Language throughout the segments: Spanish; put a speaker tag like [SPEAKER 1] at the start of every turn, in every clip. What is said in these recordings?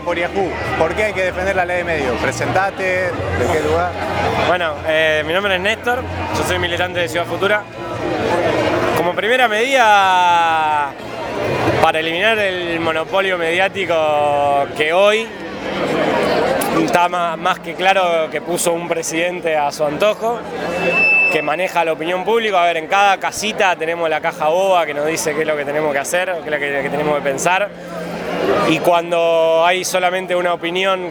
[SPEAKER 1] por Yahoo. ¿Por qué hay que defender la ley de medios? Presentate, ¿de qué lugar?
[SPEAKER 2] Bueno, eh, mi nombre es Néstor, yo soy militante de Ciudad Futura. Como primera medida para eliminar el monopolio mediático que hoy está más, que claro que puso un presidente a su antojo, que maneja la opinión pública. A ver, en cada casita tenemos la caja boba que nos dice qué es lo que tenemos que hacer, qué es lo que tenemos que pensar y cuando hay solamente una opinión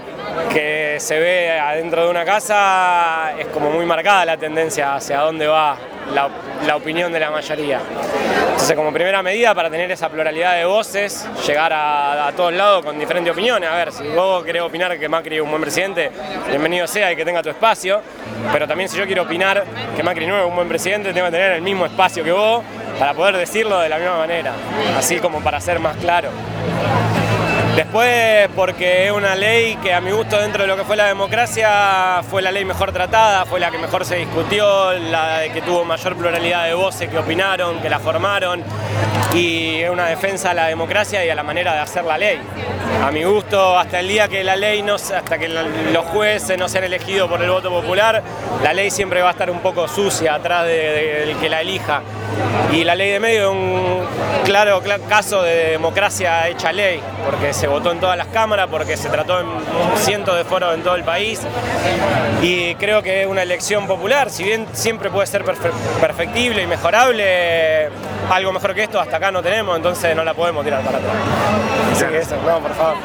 [SPEAKER 2] que se ve adentro de una casa, es como muy marcada la tendencia hacia dónde va la, opinión de la mayoría. Entonces, como primera medida para tener esa pluralidad de voces, llegar a, todos lados con diferentes opiniones. A ver, si vos querés opinar que Macri es un buen presidente, bienvenido sea y que tenga tu espacio. Pero también si yo quiero opinar que Macri no es un buen presidente, tengo que tener el mismo espacio que vos para poder decirlo de la misma manera, así como para ser más claro. Después, porque es una ley que a mi gusto dentro de lo que fue la democracia fue la ley mejor tratada, fue la que mejor se discutió, la que tuvo mayor pluralidad de voces que opinaron, que la formaron y es una defensa a la democracia y a la manera de hacer la ley. A mi gusto, hasta el día que la ley no, hasta que los jueces no sean elegidos por el voto popular, la ley siempre va a estar un poco sucia atrás del que la elija. Y la ley de medio es un claro caso de democracia hecha ley, porque se votó en todas las cámaras, porque se trató en cientos de foros en todo el país. Y creo que es una elección popular, si bien siempre puede ser perfectible y mejorable, algo mejor que esto hasta acá no tenemos, entonces no la podemos tirar para atrás. Así que eso, no, por favor.